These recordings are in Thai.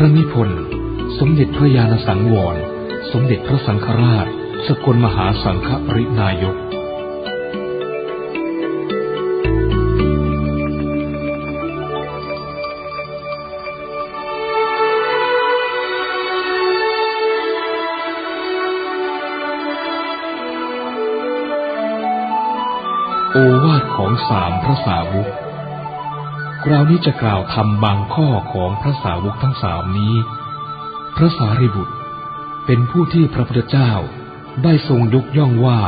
พระนิพนธ์สมเด็จพระญาณสังวร สมเด็จพระสังฆราช สกลมหาสังฆปรินายกโอวาทของสามพระสาวก คราวนี้จะกล่าวทำบางข้อของพระสาวกทั้งสามนี้ พระสารีบุตร เป็นผู้ที่พระพุทธเจ้าได้ทรงยกย่องว่า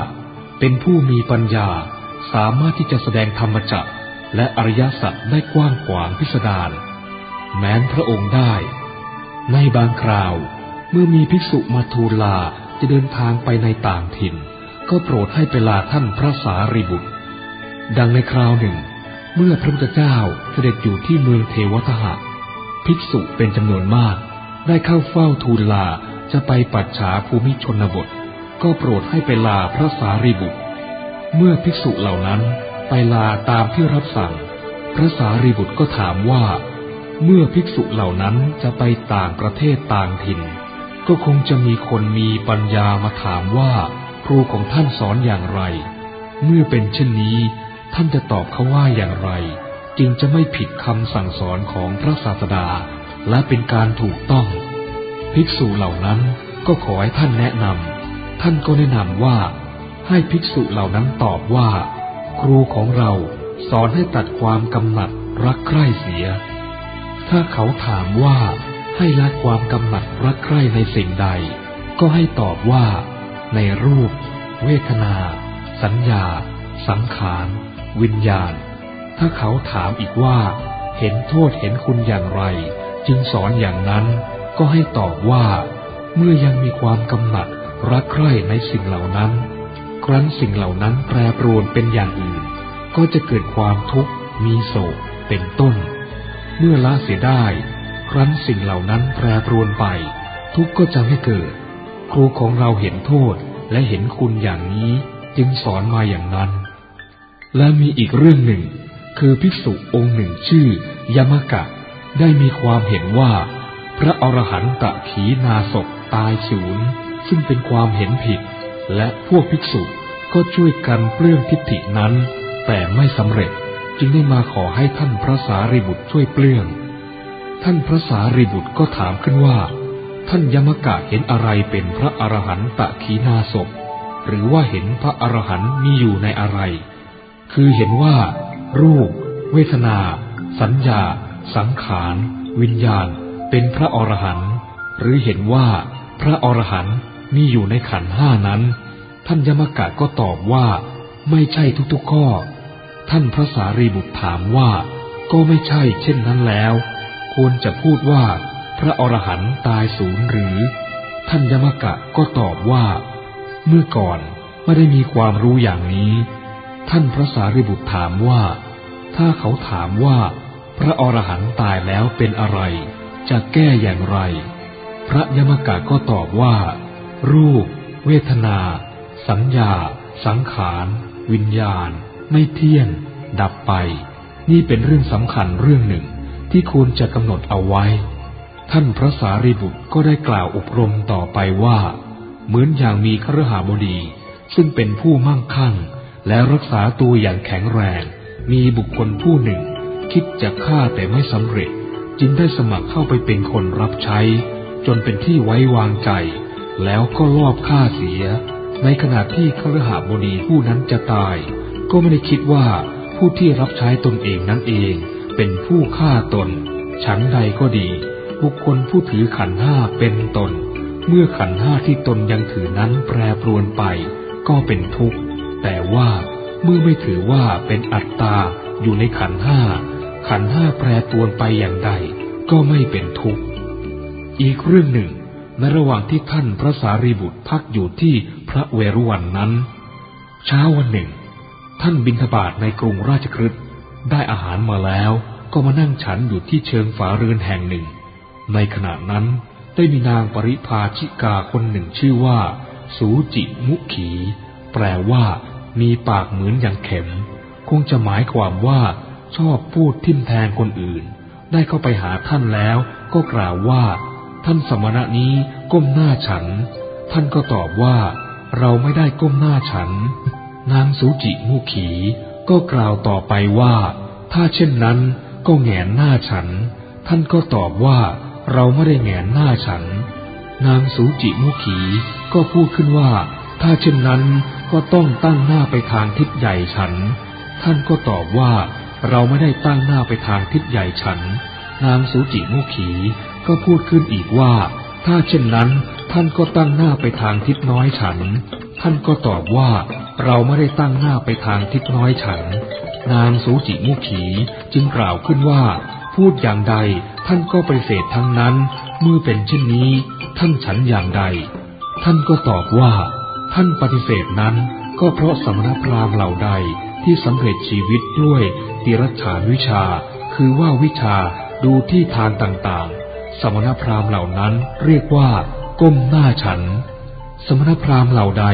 เป็นผู้มีปัญญาสามารถที่จะแสดงธรรมจักรและอริยสัจได้กว้างขวางพิสดารแม้นพระองค์ได้ ในบางคราว เมื่อมีภิกษุมาทูลลาจะเดินทางไปในต่างถิ่น ก็โปรดให้ไปลาท่านพระสารีบุตร ดังในคราวหนึ่ง เมื่อพระพุทธเจ้าเสด็จอยู่ที่เมืองเทวทหะ ภิกษุเป็นจำนวนมาก ได้เข้าเฝ้าทูลลาจะไปปัจฉาภูมิชนบท ก็โปรดให้ไปลาพระสารีบุตร เมื่อภิกษุเหล่านั้นไปลาตามที่รับสั่ง พระสารีบุตรก็ถามว่า เมื่อภิกษุเหล่านั้นจะไปต่างประเทศต่างถิ่น ก็คงจะมีคนมีปัญญามาถามว่า ครูของท่านสอนอย่างไร เมื่อเป็นเช่นนี้ ท่านจะตอบเขาว่าอย่างไร จึงจะไม่ผิดคำสั่งสอนของพระศาสดา และเป็นการถูกต้อง ภิกษุเหล่านั้นก็ขอให้ท่านแนะนำท่านก็แนะนำว่า ให้ภิกษุเหล่านั้นตอบว่า ครูของเราสอนให้ตัดความกำหนัดรักใคร่เสีย ถ้าเขาถามว่าให้ละความกำหนัดรักใคร่ในสิ่งใด ก็ให้ตอบว่า ในรูป เวทนา สัญญา สังขาร วิญญาณ ถ้าเขาถามอีกว่า เห็นโทษเห็นคุณอย่างไร จึงสอนอย่างนั้น ก็ให้ตอบว่า เมื่อยังมีความกำหนัดรักใคร่ในสิ่งเหล่านั้น ครั้นสิ่งเหล่านั้นแปรปรวนเป็นอย่างอื่น ก็จะเกิดความทุกข์ มีโศก เป็นต้น เมื่อละเสียได้ ครั้นสิ่งเหล่านั้นแปรปรวนไป ทุกข์ก็จะไม่เกิด ครูของเราเห็นโทษและเห็นคุณอย่างนี้จึงสอนมาอย่างนั้น และมีอีกเรื่องหนึ่ง คือภิกษุองค์หนึ่งชื่อยมกะ ได้มีความเห็นว่า พระอรหันตะขีนาศพตายศูนย์ซึ่งเป็นความเห็นผิด และพวกภิกษุก็ช่วยกันเปลื้องทิฏฐินั้น แต่ไม่สำเร็จจึงได้มาขอให้ท่านพระสารีบุตรช่วยเปลื้อง ท่านพระสารีบุตรก็ถามขึ้นว่า ท่านยมกะเห็นอะไรเป็นพระอรหันตะขีนาศพหรือว่าเห็นพระอรหันต์มีอยู่ในอะไร คือเห็นว่า รูป เวทนา สัญญา สังขาร วิญญาณ เป็นพระอรหันต์หรือเห็นว่า พระอรหันต์มีอยู่ในขันห้านั้น ท่านยมกะก็ตอบว่า ไม่ใช่ทุกๆข้อ ท่านพระสารีบุตรถามว่า ก็ไม่ใช่เช่นนั้นแล้ว ควรจะพูดว่า พระอรหันต์ตายศูนย์หรือ ท่านยมกะก็ตอบว่า เมื่อก่อนไม่ได้มีความรู้อย่างนี้ ท่านพระสารีบุตรถามว่า ถ้าเขาถามว่า พระอรหันต์ตายแล้วเป็นอะไร จะแก้อย่างไร พระยมกะก็ตอบว่า รูป เวทนา สัญญา สังขาร วิญญาณ ไม่เที่ยง ดับไป นี่เป็นเรื่องสำคัญเรื่องหนึ่งที่ควรจะกำหนดเอาไว้ ท่านพระสารีบุตรก็ได้กล่าวอบรมต่อไปว่า เหมือนอย่างมีครหาบดี ซึ่งเป็นผู้มั่งคั่ง และรักษาตัวอย่างแข็งแรง มีบุคคลผู้หนึ่ง คิดจะฆ่าแต่ไม่สำเร็จ จึงได้สมัครเข้าไปเป็นคนรับใช้ จนเป็นที่ไว้วางใจ แล้วก็ลอบฆ่าเสีย ในขณะที่ครหาบดีผู้นั้นจะตาย ก็ไม่ได้คิดว่าผู้ที่รับใช้ตนเองนั่นเอง เป็นผู้ฆ่าตน ฉันใดก็ดี บุคคลผู้ถือขันห้าเป็นตน เมื่อขันห้าที่ตนยังถือนั้นแปรปรวนไป ก็เป็นทุกข์ แต่ว่าเมื่อไม่ถือว่าเป็นอัตตาอยู่ในขันห้า ขันห้าแปรปรวนไปอย่างใด ก็ไม่เป็นทุกข์ อีกเรื่องหนึ่ง ในระหว่างที่ท่านพระสารีบุตรพักอยู่ที่พระเวรุวันนั้น เช้าวันหนึ่ง ท่านบินทบาทในกรุงราชคฤห์ได้อาหารมาแล้วก็มานั่งฉันอยู่ที่เชิงฝาเรือนแห่งหนึ่ง ในขณะนั้นได้มีนางปริภาชิกาคนหนึ่งชื่อว่า สูจิมุขี แปลว่า มีปากเหมือนอย่างเข็ม คงจะหมายความว่าชอบพูดทิมแทงคนอื่น ได้เข้าไปหาท่านแล้วก็กล่าวว่า ท่านสมณะนี้ก้มหน้าฉัน ท่านก็ตอบว่า เราไม่ได้ก้มหน้าฉัน นางสูจิมุขีก็กล่าวต่อไปว่า ถ้าเช่นนั้นก็แงนหน้าฉัน ท่านก็ตอบว่าเราไม่ได้แงนหน้าฉัน นางสูจิมุขีก็พูดขึ้นว่า ถ้าเช่นนั้น ก็ต้องตั้งหน้าไปทางทิศใหญ่ฉัน ท่านก็ตอบว่าเราไม่ได้ตั้งหน้าไปทางทิศใหญ่ฉัน นางสูจิมุขีก็พูดขึ้นอีกว่า ถ้าเช่นนั้น ท่านก็ตั้งหน้าไปทางทิศน้อยฉัน ท่านก็ตอบว่าเราไม่ได้ตั้งหน้าไปทางทิศน้อยฉัน นางสูจิมุขีจึงกล่าวขึ้นว่า พูดอย่างใดท่านก็ปฏิเสธทั้งนั้น เมื่อเป็นเช่นนี้ ท่านฉันอย่างใด ท่านก็ตอบว่า ท่านปฏิเสธนั้นก็เพราะสมณพราหมณ์เหล่าใดที่สำเร็จชีวิตด้วยติรัชานวิชา คือว่าวิชาดูที่ทางต่างๆ สมณพราหมณ์เหล่านั้นเรียกว่า ก้มหน้าฉัน สมณพราหมณ์เหล่าใด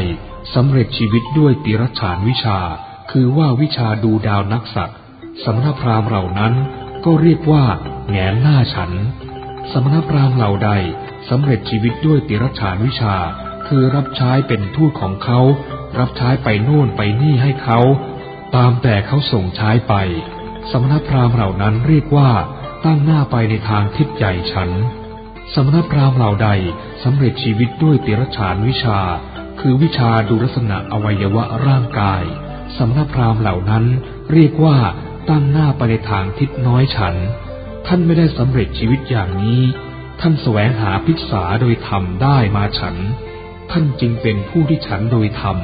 สำเร็จชีวิตด้วยติรัชานวิชา คือว่าวิชาดูดาวนักสัตว์สมณพราหมณ์เหล่านั้นก็เรียกว่า แงนหน้าฉัน สมณพราหมณ์เหล่าใดสำเร็จชีวิตด้วยติรัชานวิชา คือรับใช้เป็นทูตของเขา รับใช้ไปโน่นไปนี่ให้เขา ตามแต่เขาส่งใช้ไป สมณพราหมณ์เหล่านั้นเรียกว่าตั้งหน้าไปในทางทิศใหญ่ฉัน สมณพราหมณ์เหล่าใดสำเร็จชีวิตด้วยติรัชานวิชา คือวิชาดูลักษณะอวัยวะร่างกาย สมณพราหมณ์เหล่านั้นเรียกว่าตั้งหน้าไปในทางทิศน้อยฉัน ท่านไม่ได้สำเร็จชีวิตอย่างนี้ ท่านแสวงหาพิกษาโดยธรรมได้มาฉัน ท่านจึงเป็นผู้ที่ฉันโดยธรรม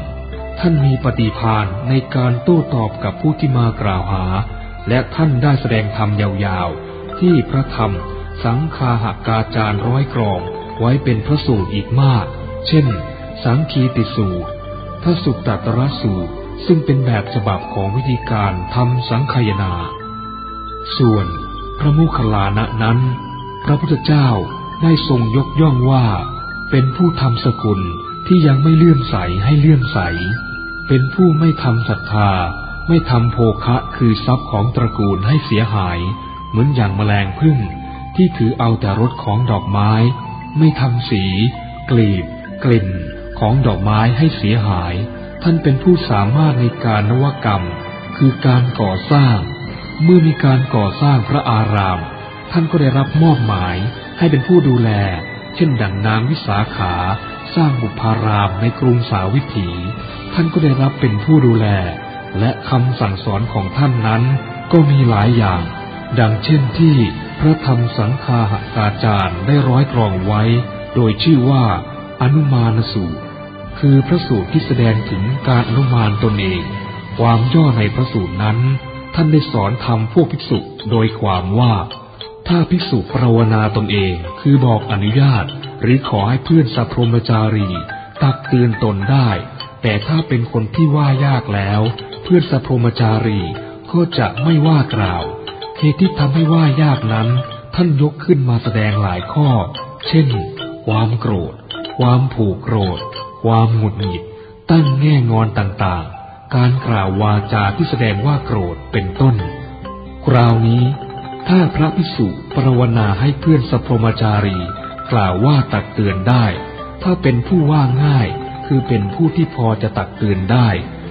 ท่านมีปฏิภาณในการโต้ตอบกับผู้ที่มากล่าวหา และท่านได้แสดงธรรมยาวๆ ที่พระธรรม สังคาหากาจารร้อยกรองไว้เป็นพระสูตรอีกมาก เช่น สังคีติสูตร พระสุตตตรสูตร ซึ่งเป็นแบบฉบับของวิธีการทำสังคายนา ส่วนพระมุคลานะนั้น พระพุทธเจ้าได้ทรงยกย่องว่า เป็นผู้ทำสกุลที่ยังไม่เลื่อมใสให้เลื่อมใส เป็นผู้ไม่ทำศรัทธา ไม่ทำโภคะคือทรัพย์ของตระกูลให้เสียหาย เหมือนอย่างแมลงพึ่งที่ถือเอาแต่รสของดอกไม้ ไม่ทำสี กลีบ กลิ่น ของดอกไม้ให้เสียหาย ท่านเป็นผู้สามารถในการนวกรรม คือการก่อสร้าง เมื่อมีการก่อสร้างพระอาราม ท่านก็ได้รับมอบหมายให้เป็นผู้ดูแล เช่นดังนางวิสาขาสร้างบุพารามในกรุงสาวิถี ท่านก็ได้รับเป็นผู้ดูแล และคำสั่งสอนของท่านนั้นก็มีหลายอย่าง ดังเช่นที่พระธรรมสังคาหกาจารย์ได้ร้อยกรองไว้ โดยชื่อว่าอนุมานสูตร คือพระสูตรที่แสดงถึงการอนุมานตนเอง ความย่อในพระสูตรนั้น ท่านได้สอนธรรมพวกภิกษุโดยความว่า ถ้าภิกษุภาวนาตนเองคือบอกอนุญาต หรือขอให้เพื่อนสัพพรมจารี ตักเตือนตนได้ แต่ถ้าเป็นคนที่ว่ายากแล้ว เพื่อนสัพพรมจารีก็จะไม่ว่ากล่าวเหตุที่ทำให้ว่ายากนั้น ท่านยกขึ้นมาแสดงหลายข้อ เช่น ความโกรธ ความผูกโกรธ ความหงุดหงิด ตั้งแง่งอนต่างๆ การกล่าววาจาที่แสดงว่าโกรธเป็นต้น คราวนี้ ถ้าพระภิกษุปรวนาให้เพื่อนสัพพมจารี กล่าวว่าตักเตือนได้ ถ้าเป็นผู้ว่าง่าย คือเป็นผู้ที่พอจะตักเตือนได้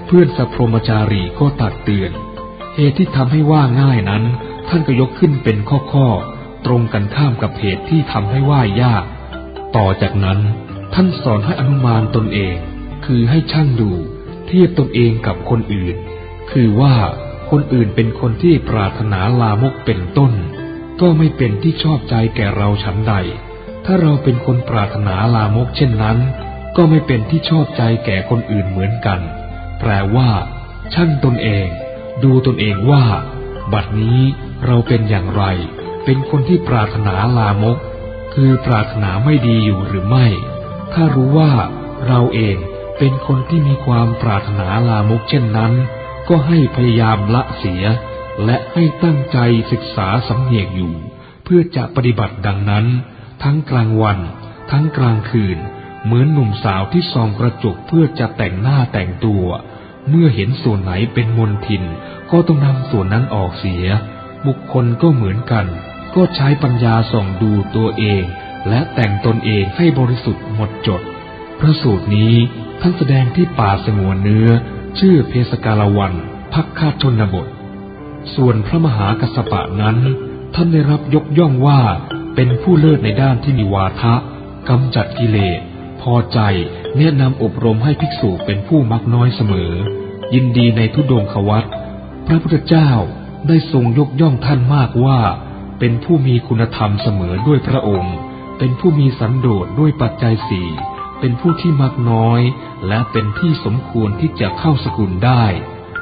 เพื่อนสัพพมจารีก็ตักเตือน เหตุที่ทำให้ว่าง่ายนั้น ท่านก็ยกขึ้นเป็นข้อๆตรงกันข้ามกับเหตุที่ทำให้ว่ายาก ต่อจากนั้น ท่านสอนให้อนุมานตนเอง คือให้ช่างดู เทียบตนเองกับคนอื่น คือว่า คนอื่นเป็นคนที่ปรารถนาลามกเป็นต้น ก็ไม่เป็นที่ชอบใจแก่เราฉันใด ถ้าเราเป็นคนปรารถนาลามกเช่นนั้น ก็ไม่เป็นที่ชอบใจแก่คนอื่นเหมือนกัน แปลว่าช่างตนเอง ดูตนเองว่า บัดนี้เราเป็นอย่างไร เป็นคนที่ปรารถนาลามก คือปรารถนาไม่ดีอยู่หรือไม่ ถ้ารู้ว่าเราเองเป็นคนที่มีความปรารถนาลามกเช่นนั้น ก็ให้พยายามละเสีย และให้ตั้งใจศึกษาสำเนียกอยู่ เพื่อจะปฏิบัติดังนั้น ทั้งกลางวัน ทั้งกลางคืน เหมือนหนุ่มสาวที่ส่องกระจกเพื่อจะแต่งหน้าแต่งตัว เมื่อเห็นส่วนไหนเป็นมนทิน ก็ต้องนำส่วนนั้นออกเสีย บุคคลก็เหมือนกัน ก็ใช้ปัญญาส่องดูตัวเอง และแต่งตนเองให้บริสุทธิ์หมดจด พระสูตรนี้ท่านแสดงที่ป่าสงวนเนื้อ ชื่อเพสกาลวันพักคาชนบท ส่วนพระมหากัสปะนั้น ท่านได้รับยกย่องว่าเป็นผู้เลิศในด้านที่มีวาทะกำจัดกิเลสพอใจแนะนำอบรมให้ภิกษุเป็นผู้มักน้อยเสมอ ยินดีในทุดงควัตพระพุทธเจ้าได้ทรงยกย่องท่านมากว่า เป็นผู้มีคุณธรรมเสมอด้วยพระองค์ เป็นผู้มีสันโดษด้วยปัจจัยสี่ เป็นผู้ที่มักน้อย และเป็นที่สมควรที่จะเข้าสกุลได้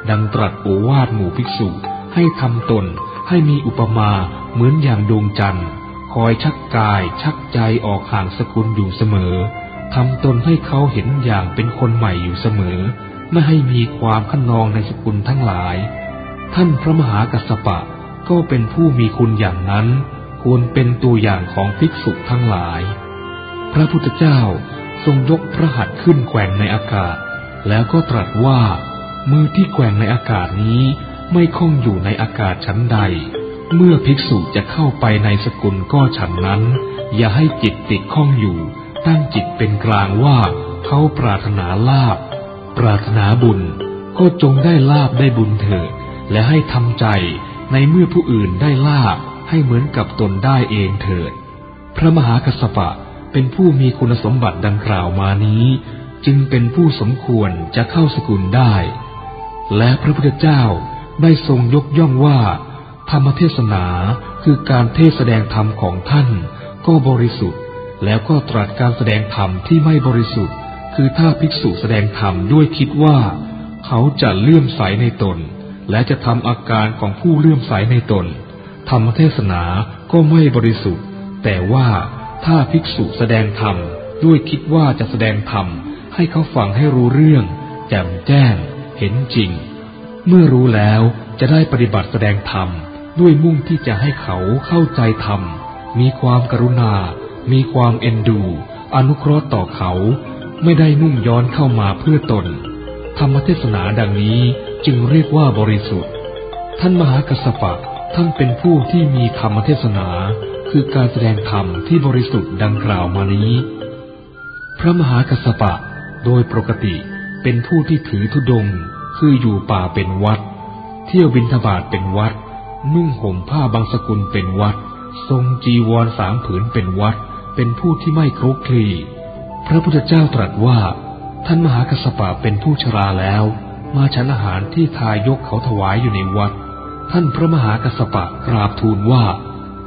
ดังตรัสโอวาทหมู่ภิกษุ ให้ทำตนให้มีอุปมาเหมือนอย่างดวงจันทร์ คอยชักกายชักใจออกห่างสกุลอยู่เสมอทำตนให้เขาเห็นอย่างเป็นคนใหม่อยู่เสมอ ไม่ให้มีความขนองในสกุลทั้งหลาย ท่านพระมหากัสสปะก็เป็นผู้มีคุณอย่างนั้น ควรเป็นตัวอย่างของภิกษุทั้งหลาย พระพุทธเจ้า ทรงยกพระหัตถ์ขึ้นแกว่งในอากาศ แล้วก็ตรัสว่า มือที่แกว่งในอากาศนี้ไม่คงอยู่ในอากาศชั้นใด เมื่อภิกษุจะเข้าไปในสกุลก็ฉันนั้น อย่าให้จิตติดข้องอยู่ ตั้งจิตเป็นกลางว่าเขาปรารถนาลาบ ปรารถนาบุญ ก็จงได้ลาบได้บุญเถิด และให้ทำใจในเมื่อผู้อื่นได้ลาบให้เหมือนกับตนได้เองเถิด พระมหากัสปะ เป็นผู้มีคุณสมบัติดังกล่าวมานี้ จึงเป็นผู้สมควรจะเข้าสกุลได้ และพระพุทธเจ้าได้ทรงยกย่องว่า ธรรมเทศนาคือการเทศแสดงธรรมของท่าน ก็บริสุทธิ์แล้วก็ตรัสการแสดงธรรมที่ไม่บริสุทธิ์ คือถ้าภิกษุแสดงธรรมด้วยคิดว่า เขาจะเลื่อมใสในตน และจะทำอาการของผู้เลื่อมใสในตน ธรรมเทศนาก็ไม่บริสุทธิ์ แต่ว่า ถ้าภิกษุแสดงธรรมด้วยคิดว่าจะแสดงธรรมให้เขาฟังให้รู้เรื่อง แจ่มแจ้ง เห็นจริง เมื่อรู้แล้วจะได้ปฏิบัติแสดงธรรมด้วยมุ่งที่จะให้เขาเข้าใจธรรม มีความกรุณา มีความเอ็นดู อนุเคราะห์ต่อเขา ไม่ได้มุ่งย้อนเข้ามาเพื่อตน ธรรมเทศนาดังนี้จึงเรียกว่าบริสุทธิ์ ท่านมหากัสปะท่านเป็นผู้ที่มีธรรมเทศนา คือการแสดงธรรมที่บริสุทธิ์ดังกล่าวมานี้ พระมหากัสปะโดยปกติเป็นผู้ที่ถือธุดงคืออยู่ป่าเป็นวัด เที่ยวบินทบาทเป็นวัด นุ่งห่มผ้าบางสกุลเป็นวัด ทรงจีวรสามผืนเป็นวัด เป็นผู้ที่ไม่ครุกคลีพระพุทธเจ้าตรัสว่า ท่านมหากัสปะเป็นผู้ชราแล้ว มาฉันอาหารที่ทายกเขาถวายอยู่ในวัด ท่านพระมหากัสปะกราบทูลว่า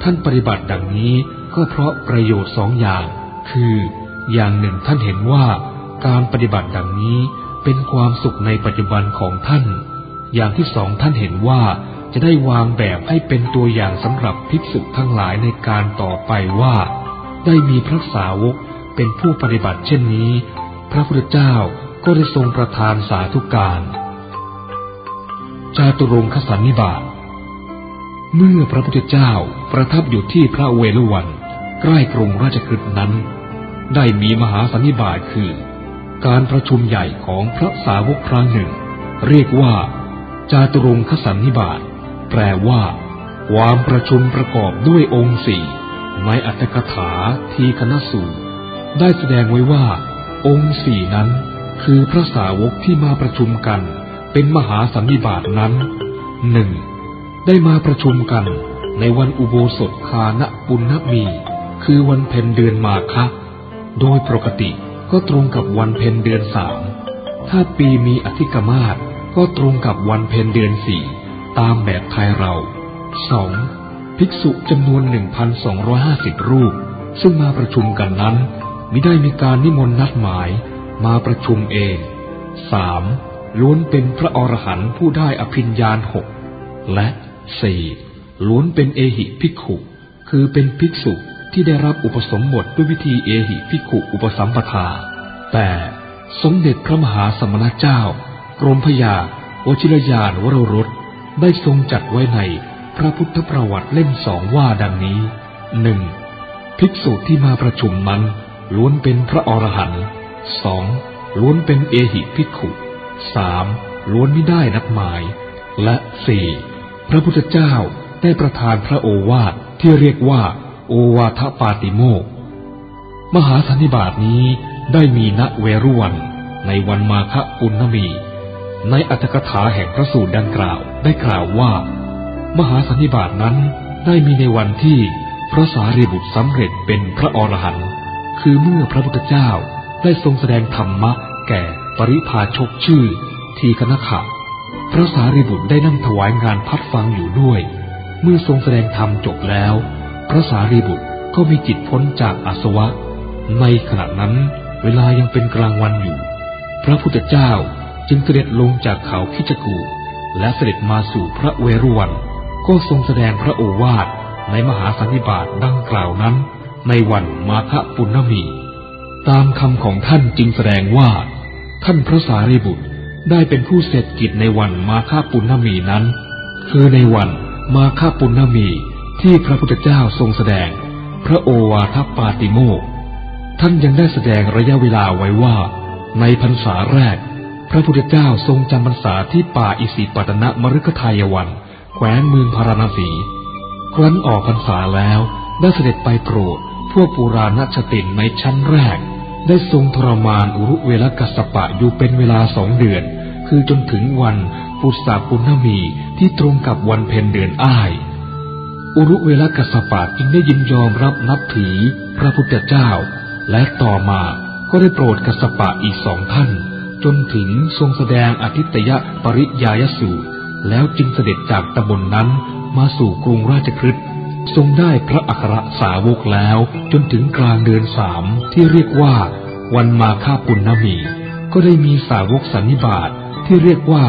ท่านปฏิบัติดังนี้ก็เพราะประโยชน์สองอย่าง คือ อย่างหนึ่งท่านเห็นว่าการปฏิบัติดังนี้เป็นความสุขในปัจจุบันของท่าน อย่างที่สองท่านเห็นว่าจะได้วางแบบให้เป็นตัวอย่างสำหรับภิกษุทั้งหลายในการต่อไปว่า ได้มีพระสาวกเป็นผู้ปฏิบัติเช่นนี้ พระพุทธเจ้าก็ได้ทรงประทานสาธุการ จาตุรงคสันนิบาต เมื่อพระพุทธเจ้าประทับอยู่ที่พระเวฬุวัน ใกล้กรุงราชคฤห์นั้น ได้มีมหาสันนิบาตคือ การประชุมใหญ่ของพระสาวกครั้งหนึ่ง เรียกว่า จาตุรงคสันนิบาตแปลว่า ความประชุมประกอบด้วยองค์สี่ในอัตถกถาทีคณสูตรได้แสดงไว้ว่า องค์สี่นั้น คือพระสาวกที่มาประชุมกัน เป็นมหาสันนิบาตนั้นหนึ่ง ได้มาประชุมกันในวันอุโบสถคานะปุณณมี คือวันเพ็ญเดือนมาคะ โดยปกติก็ตรงกับวันเพ็ญเดือนสาม ถ้าปีมีอธิกมาศก็ตรงกับวันเพ็ญเดือนสี่ตามแบบไทยเราสองภิกษุจำนวนหนึ่งพันสองร้อยห้าสิบรูป ซึ่งมาประชุมกันนั้นมิได้มีการนิมนต์นัดหมายมาประชุมเองสามล้วนเป็นพระอรหันต์ผู้ได้อภิญญาณหกและ สี่ล้วนเป็นเอหิภิกขุ คือเป็นภิกษุที่ได้รับอุปสมบทด้วยวิธีเอหิภิกขุอุปสัมปทา แต่สมเด็จพระมหาสมณเจ้ากรมพยาวชิรยานวรรสได้ทรงจัดไว้ในพระพุทธประวัติเล่มสองว่าดังนี้หนึ่งภิกษุที่มาประชุมนั้น ล้วนเป็นพระอรหันต์สองล้วนเป็นเอหิภิกขุสามล้วนไม่ได้นัดหมาย และสี่ พระพุทธเจ้าได้ประทานพระโอวาทที่เรียกว่า โอวาทปาติโมกมหาสันนิบาตนี้ได้มีณเวรุวัน ในวันมาฆปุณณมี ในอัตถกถาแห่งพระสูตรดังกล่าวได้กล่าวว่า มหาสันนิบาตนั้นได้มีในวันที่พระสารีบุตรสำเร็จเป็นพระอรหันต์คือเมื่อพระพุทธเจ้าได้ทรงแสดงธรรมะแก่ปริพาชกชื่อ ทีคณขะ พระสารีบุตรได้นั่งถวายงานพัดฟังอยู่ด้วย เมื่อทรงแสดงธรรมจบแล้ว พระสารีบุตรก็มีจิตพ้นจากอาสวะ ในขณะนั้นเวลายังเป็นกลางวันอยู่ พระพุทธเจ้าจึงเสด็จลงจากเขาคิจกู และเสด็จมาสู่พระเวรุวัน ก็ทรงแสดงพระโอวาทในมหาสันนิบาตดังกล่าวนั้น ในวันมาฆปุณณมี ตามคำของท่านจึงแสดงว่า ท่านพระสารีบุตร ได้เป็นผู้เสร็จกิจในวันมาฆาปุณณมีนั้น คือในวันมาฆาปุณณมีที่พระพุทธเจ้าทรงแสดง พระโอวาทปาติโมกท่านยังได้แสดงระยะเวลาไว้ว่า ในพรรษาแรก พระพุทธเจ้าทรงจำพรรษาที่ป่าอิสิปตนมฤคทายวัน แขวงเมืองพาราณสี ครั้นออกพรรษาแล้วได้เสด็จไปโปรดพวกปุราณชตินในชั้นแรก ได้ทรงทรมานอุรุเวลกัสปะอยู่เป็นเวลาสองเดือน คือจนถึงวันปุษาปุณณมีที่ตรงกับวันเพ็ญเดือนอ้าย อุรุเวลกัสปะจึงได้ยินยอมรับนับถือพระพุทธเจ้า และต่อมาก็ได้โปรดกัสปะอีกสองท่าน จนถึงทรงแสดงอธิตยปริยายสูตร แล้วจึงเสด็จจากตำบลนนั้นมาสู่กรุงราชคฤห์ ทรงได้พระอัครสาวกแล้วจนถึงกลางเดือนสามที่เรียกว่าวันมาฆาปุณณมี ก็ได้มีสาวกสันนิบาตทที่เรียกว่า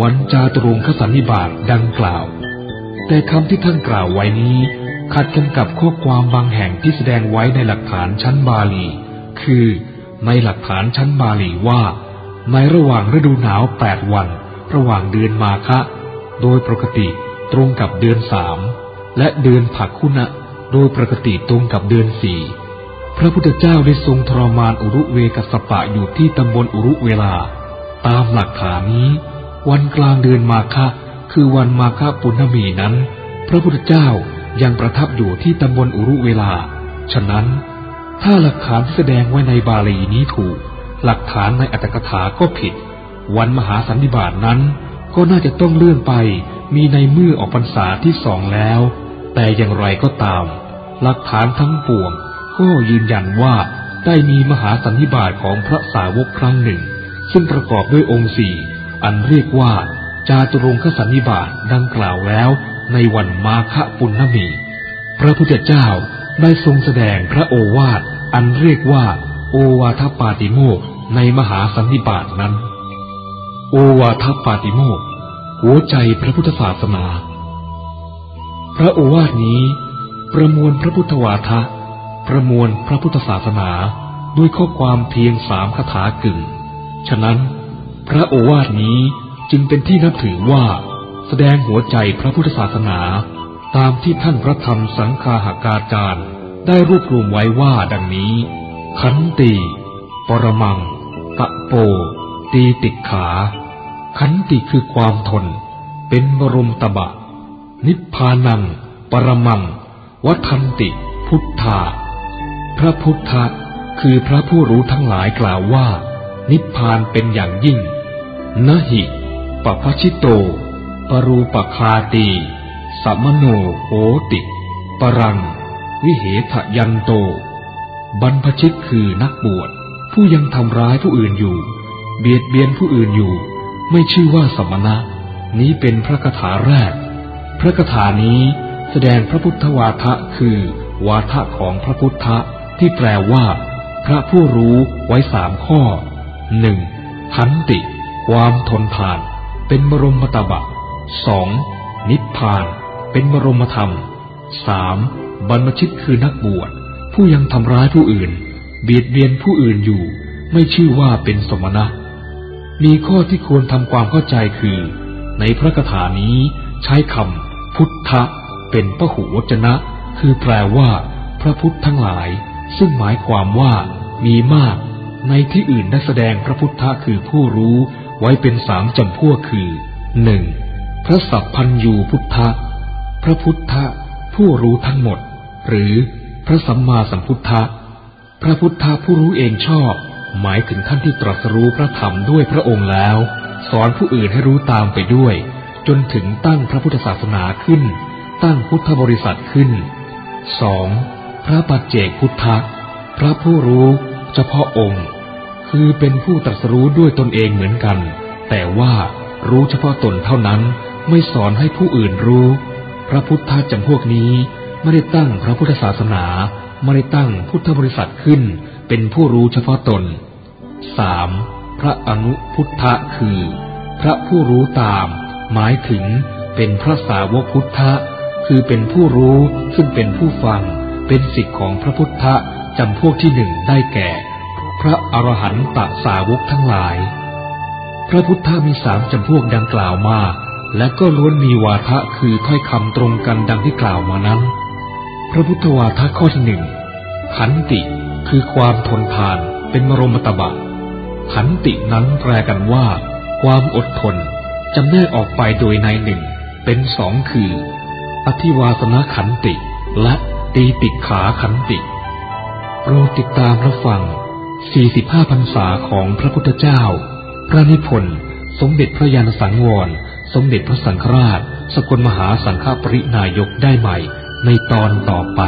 วันจาตรงขสันนิบาตดังกล่าว แต่คำที่ท่านกล่าวไว้นี้ ขัดกันกับข้อความบางแห่งที่แสดงไว้ในหลักฐานชั้นบาลี คือในหลักฐานชั้นบาลีว่า ในระหว่างฤดูหนาวแปดวัน ระหว่างเดือนมาคะโดยปกติตรงกับเดือนสาม และเดือนผักคุณะโดยปกติตรงกับเดือนสี่พระพุทธเจ้าได้ทรงทรมานอุรุเวกัสปะอยู่ที่ตำบลอุรุเวลา ตามหลักฐานนี้ วันกลางเดือนมาคะคือวันมาคะปุณมีนั้น พระพุทธเจ้ายังประทับอยู่ที่ตำบลอุรุเวลา ฉะนั้น ถ้าหลักฐานที่แสดงไว้ในบาลีนี้ถูก หลักฐานในอัตถกถาก็ผิด วันมหาสันนิบาตนั้น ก็น่าจะต้องเลื่อนไปมีในเมื่อออกพรรษาที่สองแล้ว แต่อย่างไรก็ตาม หลักฐานทั้งปวงก็ยืนยันว่าได้มีมหาสันนิบาตของพระสาวกครั้งหนึ่ง ซึ่งประกอบด้วยองค์สี่อันเรียกว่า จาตุรงคสันนิบาตดังกล่าวแล้วในวันมาฆปุณณมี พระพุทธเจ้าได้ทรงแสดงพระโอวาทอันเรียกว่า โอวาทปาติโมกในมหาสันนิบาตนั้น โอวาทปาติโมกหัวใจพระพุทธศาสนา พระโอวาทนี้ ประมวลพระพุทธวาทะ ประมวลพระพุทธศาสนาด้วยข้อความเพียงสามคาถากึ่ง ฉะนั้น พระโอวาทนี้จึงเป็นที่นับถือว่า แสดงหัวใจพระพุทธศาสนา ตามที่ท่านพระธรรมสังฆาหากาจารย์ ได้รวบรวมไว้ว่าดังนี้ ขันตีปรมัง ตะโป ตีติขา ขันติคือความทน เป็นบรมตบะ นิพพานัง ปรมัง วัฒนติ พุทธา พระพุทธะคือพระผู้รู้ทั้งหลายกล่าวว่า นิพพานเป็นอย่างยิ่งนหิปปชิโต ปรูปคาตีสัมโนโหติ ปรัง วิเหทยันโต บรรพชิตคือนักบวช ผู้ยังทำร้ายผู้อื่นอยู่ เบียดเบียนผู้อื่นอยู่ ไม่ชื่อว่าสมณะ นี้เป็นพระคาถาแรก พระคาถานี้แสดงพระพุทธวาทะคือ วาทะของพระพุทธะที่แปลว่า พระผู้รู้ไว้สามข้อหนึ่งขันติ ความทนทาน เป็นบรมตบะสองนิพพาน เป็นบรมธรรมสามบรรพชิตคือนักบวชผู้ยังทำร้ายผู้อื่น เบียดเบียนผู้อื่นอยู่ ไม่ชื่อว่าเป็นสมณะ มีข้อที่ควรทำความเข้าใจคือ ในพระคาถานี้ใช้คำ พุทธะเป็นพระหูวจนะ คือแปลว่า พระพุทธทั้งหลาย ซึ่งหมายความว่า มีมาก ในที่อื่นได้แสดงพระพุทธะคือผู้รู้ไว้เป็นสามจำพวกคือหนึ่งพระสัพพัญยูพุทธะ พระพุทธะผู้รู้ทั้งหมด หรือพระสัมมาสัมพุทธะ พระพุทธะผู้รู้เองชอบ หมายถึงขั้นที่ตรัสรู้พระธรรมด้วยพระองค์แล้ว สอนผู้อื่นให้รู้ตามไปด้วย จนถึงตั้งพระพุทธศาสนาขึ้น ตั้งพุทธบริษัทขึ้นสองพระปัจเจกพุทธะพระผู้รู้เฉพาะองค์ คือเป็นผู้ตรัสรู้ด้วยตนเองเหมือนกัน แต่ว่ารู้เฉพาะตนเท่านั้นไม่สอนให้ผู้อื่นรู้ พระพุทธจำพวกนี้ไม่ได้ตั้งพระพุทธศาสนาไม่ได้ตั้งพุทธบริษัทขึ้น เป็นผู้รู้เฉพาะตนสามพระอนุพุทธะคือ พระผู้รู้ตาม หมายถึงเป็นพระสาวกพุทธะ คือเป็นผู้รู้ซึ่งเป็นผู้ฟัง เป็นสิทธิของพระพุทธะจำพวกที่หนึ่งได้แก่ พระอรหันตสาวกทั้งหลาย พระพุทธมีสามจำพวกดังกล่าวมา และก็ล้วนมีวาทะคือถ้อยคำตรงกันดังที่กล่าวมานั้น พระพุทธวาทะข้อที่หนึ่งขันติคือความทนทานเป็นมรมตบะขันตินั้นแปลกันว่า ความอดทน จำแนกออกไปโดยในหนึ่ง เป็นสองคือ อธิวาสนาขันติ และตีติขาขันติโปรดติดตามรับฟัง 45พรรษาของพระพุทธเจ้า พระนิพนธ์สมเด็จพระยาณสังวร สมเด็จพระสังฆราช สกลมหาสังฆปรินายกได้ใหม่ ในตอนต่อไป